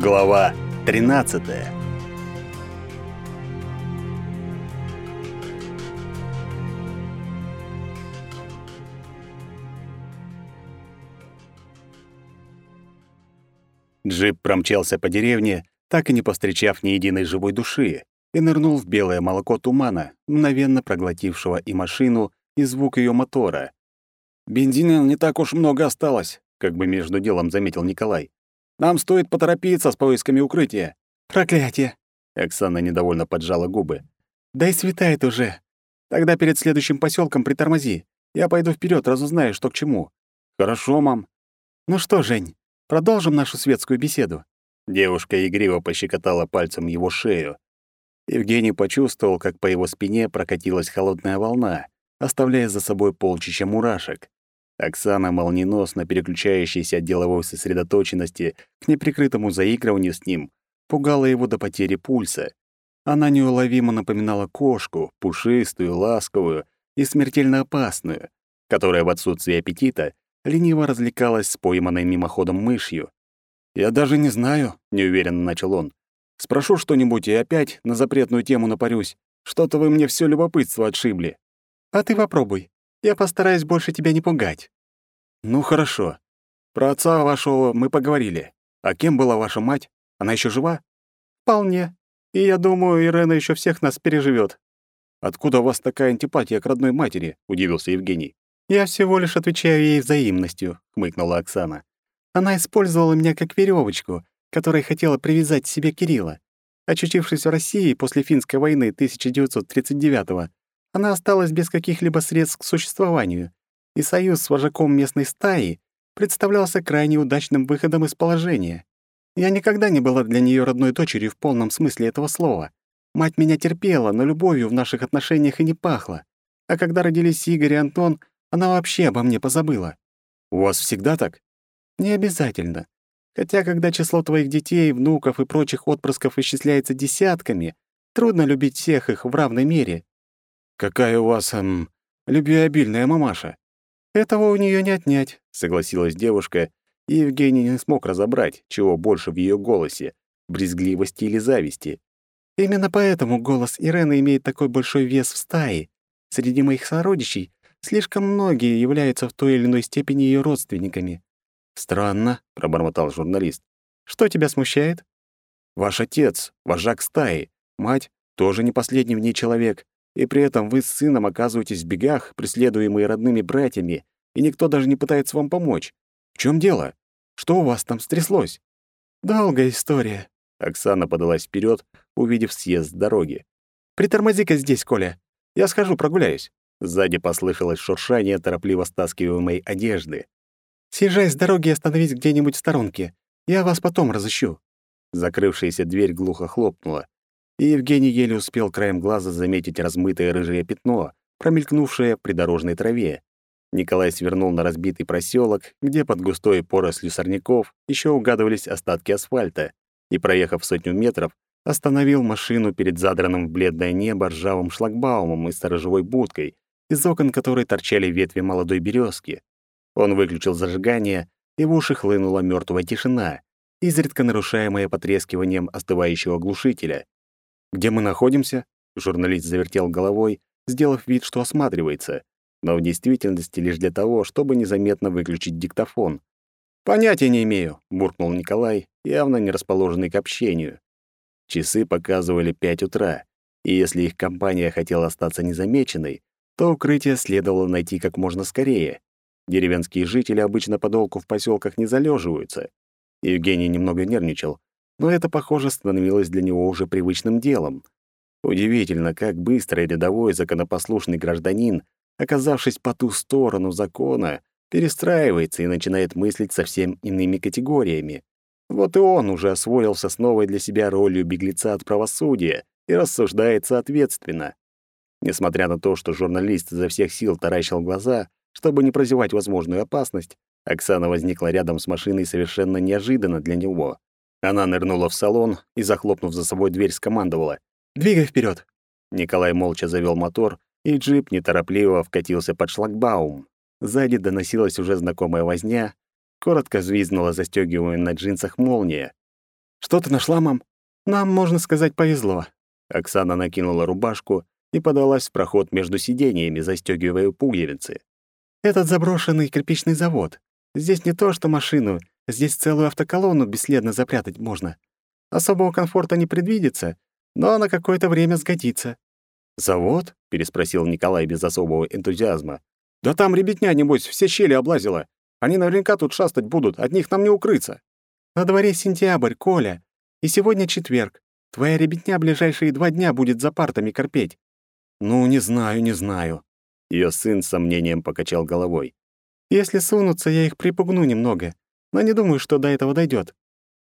Глава 13. Джип промчался по деревне, так и не повстречав ни единой живой души, и нырнул в белое молоко тумана, мгновенно проглотившего и машину, и звук ее мотора. «Бензина не так уж много осталось», — как бы между делом заметил Николай. Нам стоит поторопиться с поисками укрытия. Проклятие. Оксана недовольно поджала губы. Да и светает уже. Тогда перед следующим поселком притормози. Я пойду вперед, разузнаю, что к чему. Хорошо, мам. Ну что, Жень, продолжим нашу светскую беседу. Девушка игриво пощекотала пальцем его шею. Евгений почувствовал, как по его спине прокатилась холодная волна, оставляя за собой полчища мурашек. Оксана, молниеносно переключающаяся от деловой сосредоточенности к неприкрытому заигрыванию с ним, пугала его до потери пульса. Она неуловимо напоминала кошку, пушистую, ласковую и смертельно опасную, которая в отсутствии аппетита лениво развлекалась с пойманной мимоходом мышью. «Я даже не знаю», — неуверенно начал он. «Спрошу что-нибудь и опять на запретную тему напарюсь. Что-то вы мне все любопытство отшибли». «А ты попробуй», я постараюсь больше тебя не пугать». «Ну, хорошо. Про отца вашего мы поговорили. А кем была ваша мать? Она еще жива?» «Вполне. И я думаю, Ирена еще всех нас переживет. «Откуда у вас такая антипатия к родной матери?» — удивился Евгений. «Я всего лишь отвечаю ей взаимностью», — хмыкнула Оксана. «Она использовала меня как веревочку, которой хотела привязать к себе Кирилла. Очутившись в России после финской войны 1939-го, она осталась без каких-либо средств к существованию, и союз с вожаком местной стаи представлялся крайне удачным выходом из положения. Я никогда не была для нее родной дочерью в полном смысле этого слова. Мать меня терпела, но любовью в наших отношениях и не пахло. А когда родились Игорь и Антон, она вообще обо мне позабыла. У вас всегда так? Не обязательно. Хотя, когда число твоих детей, внуков и прочих отпрысков исчисляется десятками, трудно любить всех их в равной мере. «Какая у вас, эм, любвеобильная мамаша!» «Этого у нее не отнять», — согласилась девушка, и Евгений не смог разобрать, чего больше в ее голосе — брезгливости или зависти. «Именно поэтому голос Ирены имеет такой большой вес в стае. Среди моих сородичей слишком многие являются в той или иной степени ее родственниками». «Странно», — пробормотал журналист. «Что тебя смущает?» «Ваш отец — вожак стаи, мать — тоже не последний в ней человек и при этом вы с сыном оказываетесь в бегах, преследуемые родными братьями, и никто даже не пытается вам помочь. В чем дело? Что у вас там стряслось?» «Долгая история». Оксана подалась вперед, увидев съезд с дороги. «Притормози-ка здесь, Коля. Я схожу, прогуляюсь». Сзади послышалось шуршание торопливо стаскиваемой одежды. «Съезжай с дороги и остановись где-нибудь в сторонке. Я вас потом разыщу». Закрывшаяся дверь глухо хлопнула и Евгений еле успел краем глаза заметить размытое рыжее пятно, промелькнувшее при дорожной траве. Николай свернул на разбитый проселок, где под густой порослью сорняков еще угадывались остатки асфальта, и, проехав сотню метров, остановил машину перед задранным в бледное небо ржавым шлагбаумом и сторожевой будкой, из окон которой торчали ветви молодой березки. Он выключил зажигание, и в уши хлынула мертвая тишина, изредка нарушаемая потрескиванием остывающего глушителя. «Где мы находимся?» Журналист завертел головой, сделав вид, что осматривается, но в действительности лишь для того, чтобы незаметно выключить диктофон. «Понятия не имею», — буркнул Николай, явно не расположенный к общению. Часы показывали пять утра, и если их компания хотела остаться незамеченной, то укрытие следовало найти как можно скорее. Деревенские жители обычно подолгу в поселках не залеживаются. Евгений немного нервничал, но это, похоже, становилось для него уже привычным делом. Удивительно, как быстро рядовой законопослушный гражданин, оказавшись по ту сторону закона, перестраивается и начинает мыслить совсем иными категориями. Вот и он уже освоился с новой для себя ролью беглеца от правосудия и рассуждает соответственно. Несмотря на то, что журналист изо всех сил таращил глаза, чтобы не прозевать возможную опасность, Оксана возникла рядом с машиной совершенно неожиданно для него. Она нырнула в салон и, захлопнув за собой дверь, скомандовала. «Двигай вперед. Николай молча завел мотор, и джип неторопливо вкатился под шлагбаум. Сзади доносилась уже знакомая возня, коротко взвизгнула застёгиваемая на джинсах молния. «Что ты нашла, мам?» «Нам, можно сказать, повезло». Оксана накинула рубашку и подалась в проход между сидениями, застегивая пуговицы. «Этот заброшенный кирпичный завод. Здесь не то что машину, здесь целую автоколонну бесследно запрятать можно. Особого комфорта не предвидится, но на какое-то время сгодится». «Завод?» — переспросил Николай без особого энтузиазма. «Да там ребятня, небось, все щели облазила. Они наверняка тут шастать будут, от них нам не укрыться». «На дворе сентябрь, Коля, и сегодня четверг. Твоя ребятня ближайшие два дня будет за партами корпеть». «Ну, не знаю, не знаю». Ее сын с сомнением покачал головой. «Если сунутся, я их припугну немного, но не думаю, что до этого дойдет.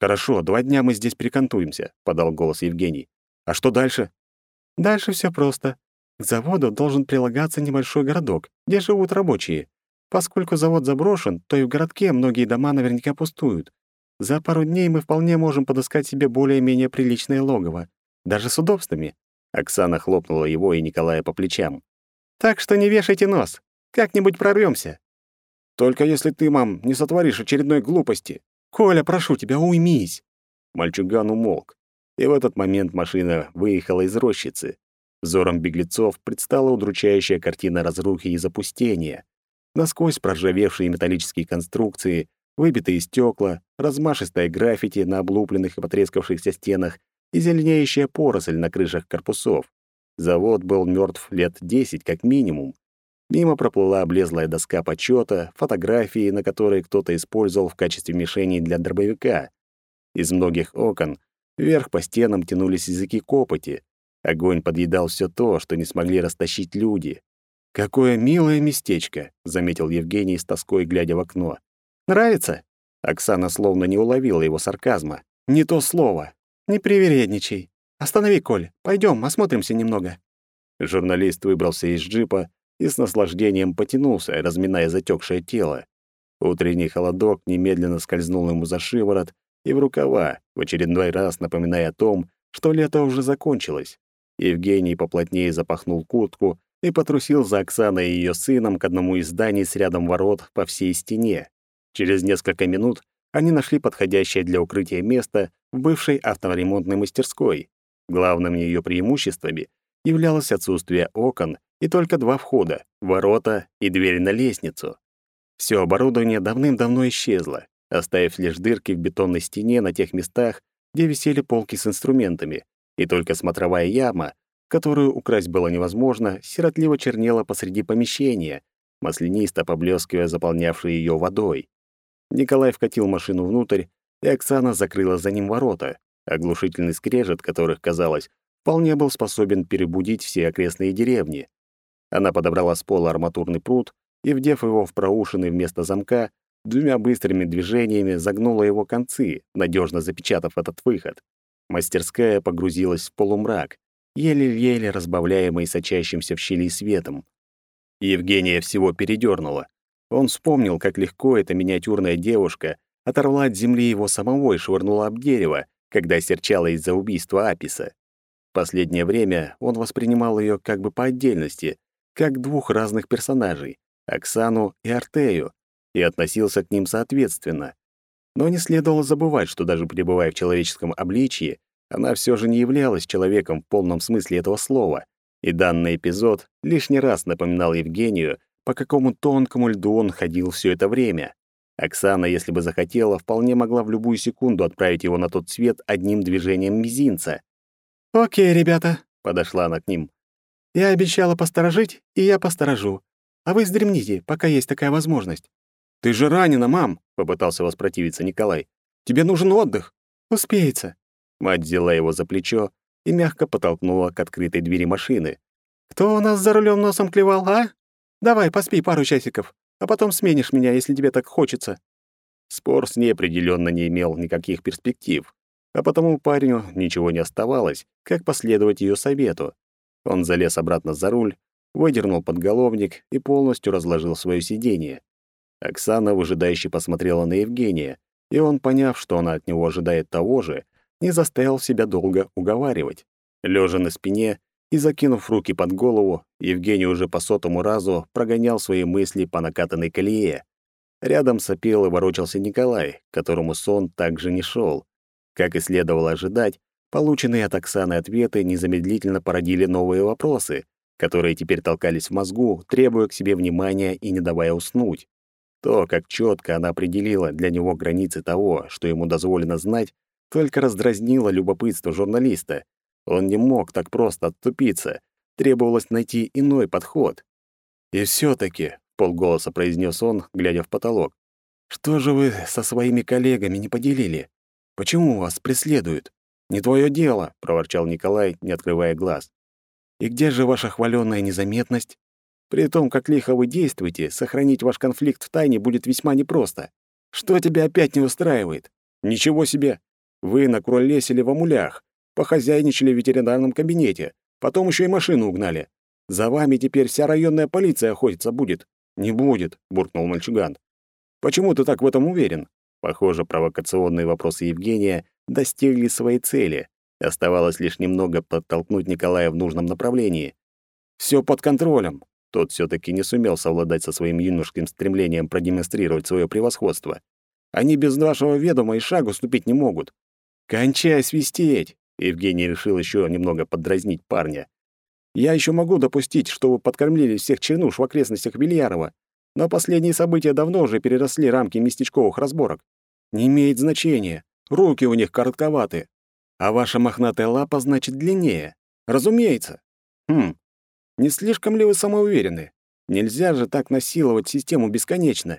«Хорошо, два дня мы здесь прикантуемся», — подал голос Евгений. «А что дальше?» «Дальше все просто. К заводу должен прилагаться небольшой городок, где живут рабочие. Поскольку завод заброшен, то и в городке многие дома наверняка пустуют. За пару дней мы вполне можем подыскать себе более-менее приличное логово, даже с удобствами». Оксана хлопнула его и Николая по плечам. «Так что не вешайте нос. Как-нибудь прорвемся. «Только если ты, мам, не сотворишь очередной глупости». «Коля, прошу тебя, уймись!» Мальчуган умолк, и в этот момент машина выехала из рощицы. Взором беглецов предстала удручающая картина разрухи и запустения. Насквозь проржавевшие металлические конструкции, выбитые стекла, размашистое граффити на облупленных и потрескавшихся стенах и зеленеющая поросль на крышах корпусов. Завод был мертв лет десять как минимум. Мимо проплыла облезлая доска почета, фотографии, на которые кто-то использовал в качестве мишени для дробовика. Из многих окон вверх по стенам тянулись языки копоти. Огонь подъедал все то, что не смогли растащить люди. «Какое милое местечко», — заметил Евгений с тоской, глядя в окно. «Нравится?» Оксана словно не уловила его сарказма. «Не то слово. Не привередничай. Останови, Коль. Пойдем, осмотримся немного». Журналист выбрался из джипа и с наслаждением потянулся, разминая затекшее тело. Утренний холодок немедленно скользнул ему за шиворот и в рукава, в очередной раз напоминая о том, что лето уже закончилось. Евгений поплотнее запахнул куртку и потрусил за Оксаной и ее сыном к одному из зданий с рядом ворот по всей стене. Через несколько минут они нашли подходящее для укрытия место в бывшей авторемонтной мастерской. Главными ее преимуществами являлось отсутствие окон и только два входа — ворота и дверь на лестницу. Все оборудование давным-давно исчезло, оставив лишь дырки в бетонной стене на тех местах, где висели полки с инструментами, и только смотровая яма, которую украсть было невозможно, сиротливо чернела посреди помещения, маслянисто поблескивая заполнявшей ее водой. Николай вкатил машину внутрь, и Оксана закрыла за ним ворота, оглушительный скрежет которых, казалось, вполне был способен перебудить все окрестные деревни. Она подобрала с пола арматурный пруд и, вдев его в проушины вместо замка, двумя быстрыми движениями загнула его концы, надежно запечатав этот выход. Мастерская погрузилась в полумрак, еле-еле разбавляемый сочащимся в щели светом. Евгения всего передернула. Он вспомнил, как легко эта миниатюрная девушка оторвала от земли его самого и швырнула об дерево, когда серчала из-за убийства Аписа. Последнее время он воспринимал ее как бы по отдельности, как двух разных персонажей — Оксану и Артею, и относился к ним соответственно. Но не следовало забывать, что даже пребывая в человеческом обличье, она все же не являлась человеком в полном смысле этого слова, и данный эпизод лишний раз напоминал Евгению, по какому тонкому льду он ходил все это время. Оксана, если бы захотела, вполне могла в любую секунду отправить его на тот свет одним движением мизинца. «Окей, ребята», — подошла она к ним. Я обещала посторожить, и я посторожу. А вы сдремните, пока есть такая возможность». «Ты же ранена, мам!» — попытался воспротивиться Николай. «Тебе нужен отдых». «Успеется». Мать взяла его за плечо и мягко потолкнула к открытой двери машины. «Кто у нас за рулем носом клевал, а? Давай, поспи пару часиков, а потом сменишь меня, если тебе так хочется». Спор с ней определенно не имел никаких перспектив, а потому парню ничего не оставалось, как последовать ее совету. Он залез обратно за руль, выдернул подголовник и полностью разложил свое сиденье. Оксана выжидающе посмотрела на Евгения, и он, поняв, что она от него ожидает того же, не заставил себя долго уговаривать. Лежа на спине и закинув руки под голову, Евгений уже по сотому разу прогонял свои мысли по накатанной колее. Рядом сопел и ворочался Николай, которому сон также не шел. Как и следовало ожидать, полученные от Оксаны ответы незамедлительно породили новые вопросы, которые теперь толкались в мозгу, требуя к себе внимания и не давая уснуть. То, как четко она определила для него границы того, что ему дозволено знать, только раздразнило любопытство журналиста. Он не мог так просто отступиться. Требовалось найти иной подход. «И все таки полголоса произнес он, глядя в потолок, «что же вы со своими коллегами не поделили? Почему вас преследуют?» «Не твое дело», — проворчал Николай, не открывая глаз. «И где же ваша хваленная незаметность? При том, как лихо вы действуете, сохранить ваш конфликт в тайне будет весьма непросто. Что тебя опять не устраивает? Ничего себе! Вы накуролесили в амулях, похозяйничали в ветеринарном кабинете, потом еще и машину угнали. За вами теперь вся районная полиция охотиться будет. Не будет, буркнул мальчуган. Почему ты так в этом уверен? Похоже, провокационные вопросы Евгения достигли своей цели. Оставалось лишь немного подтолкнуть Николая в нужном направлении. Все под контролем. Тот все таки не сумел совладать со своим юношеским стремлением продемонстрировать свое превосходство. Они без нашего ведома и шагу ступить не могут. «Кончай свистеть!» Евгений решил еще немного подразнить парня. «Я еще могу допустить, что вы подкормили всех чернуш в окрестностях Вильярова, но последние события давно уже переросли рамки местечковых разборок. Не имеет значения. Руки у них коротковаты. А ваша мохнатая лапа, значит, длиннее. Разумеется. Хм, не слишком ли вы самоуверены? Нельзя же так насиловать систему бесконечно.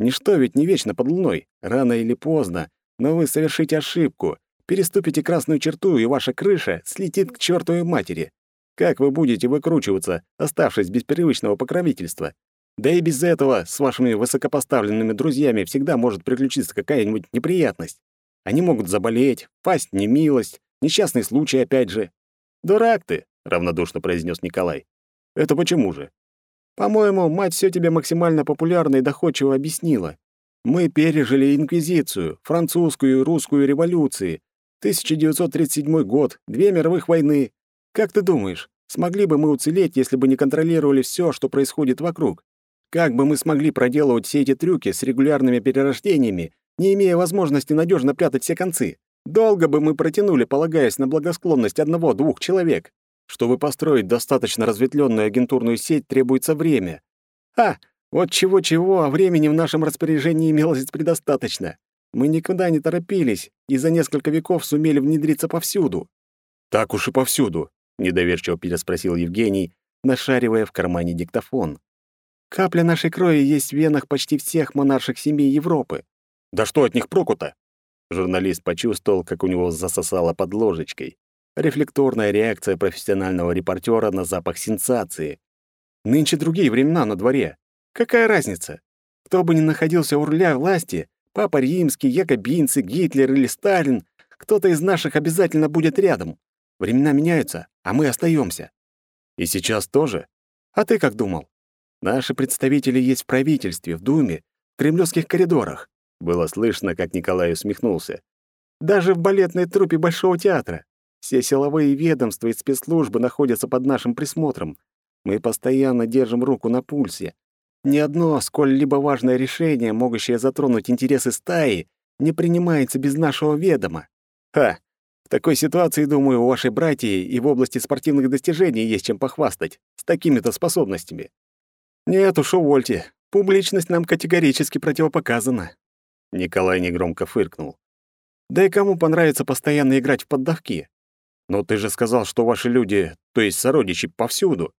Ничто ведь не вечно под луной. Рано или поздно. Но вы совершите ошибку. Переступите красную черту, и ваша крыша слетит к чертовой матери. Как вы будете выкручиваться, оставшись без привычного покровительства? Да и без этого с вашими высокопоставленными друзьями всегда может приключиться какая-нибудь неприятность. Они могут заболеть, пасть немилость, несчастный случай опять же. «Дурак ты», — равнодушно произнес Николай. Это почему же? По-моему, мать все тебе максимально популярно и доходчиво объяснила. Мы пережили инквизицию, французскую и русскую революции, 1937 год, две мировых войны. Как ты думаешь, смогли бы мы уцелеть, если бы не контролировали все, что происходит вокруг? Как бы мы смогли проделывать все эти трюки с регулярными перерождениями, не имея возможности надежно прятать все концы? Долго бы мы протянули, полагаясь на благосклонность одного-двух человек. Чтобы построить достаточно разветвленную агентурную сеть, требуется время. А, вот чего-чего, а времени в нашем распоряжении имелось предостаточно. Мы никуда не торопились и за несколько веков сумели внедриться повсюду. Так уж и повсюду, недоверчиво переспросил Евгений, нашаривая в кармане диктофон. Капля нашей крови есть в венах почти всех монарших семей Европы. Да что от них проку-то? Журналист почувствовал, как у него засосало под ложечкой. Рефлекторная реакция профессионального репортера на запах сенсации. Нынче другие времена на дворе. Какая разница? Кто бы ни находился у руля власти, Папа Римский, якобинцы, Гитлер или Сталин, кто-то из наших обязательно будет рядом. Времена меняются, а мы остаемся. И сейчас тоже? А ты как думал? Наши представители есть в правительстве, в Думе, в кремлевских коридорах. Было слышно, как Николай усмехнулся. Даже в балетной труппе Большого театра. Все силовые ведомства и спецслужбы находятся под нашим присмотром. Мы постоянно держим руку на пульсе. Ни одно сколь-либо важное решение, могущее затронуть интересы стаи, не принимается без нашего ведома. Ха! В такой ситуации, думаю, у вашей братьи и в области спортивных достижений есть чем похвастать. С такими-то способностями. Нет уж, увольте. Публичность нам категорически противопоказана. Николай негромко фыркнул. Да и кому понравится постоянно играть в поддавки? Но ты же сказал, что ваши люди, то есть сородичи, повсюду.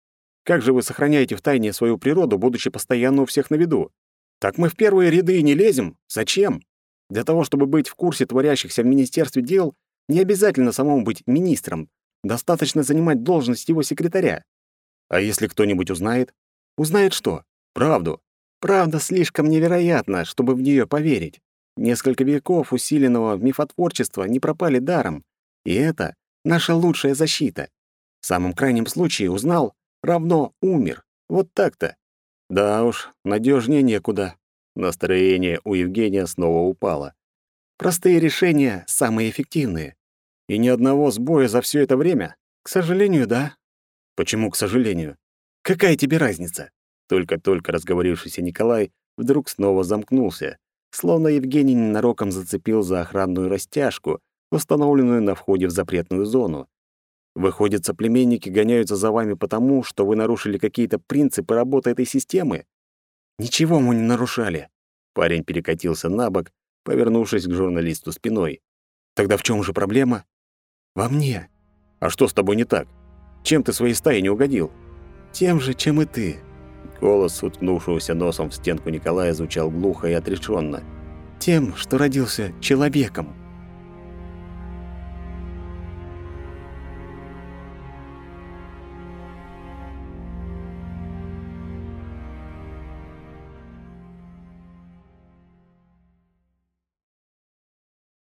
Как же вы сохраняете в тайне свою природу, будучи постоянно у всех на виду? Так мы в первые ряды не лезем. Зачем? Для того, чтобы быть в курсе творящихся в Министерстве дел, не обязательно самому быть министром. Достаточно занимать должность его секретаря. А если кто-нибудь узнает? Узнает что? Правду. Правда слишком невероятна, чтобы в нее поверить. Несколько веков усиленного мифотворчества не пропали даром. И это наша лучшая защита. В самом крайнем случае узнал, равно умер. Вот так-то. Да уж, надежнее некуда. Настроение у Евгения снова упало. Простые решения самые эффективные. И ни одного сбоя за все это время? К сожалению, да. Почему к сожалению? Какая тебе разница? Только-только разговорившийся Николай вдруг снова замкнулся, словно Евгений ненароком зацепил за охранную растяжку, установленную на входе в запретную зону. Выходит, соплеменники гоняются за вами потому, что вы нарушили какие-то принципы работы этой системы? Ничего мы не нарушали. Парень перекатился на бок, повернувшись к журналисту спиной. Тогда в чем же проблема? Во мне. А что с тобой не так? Чем ты своей стае не угодил? Тем же, чем и ты. Голос, уткнувшегося носом в стенку Николая, звучал глухо и отрешенно. Тем, что родился человеком.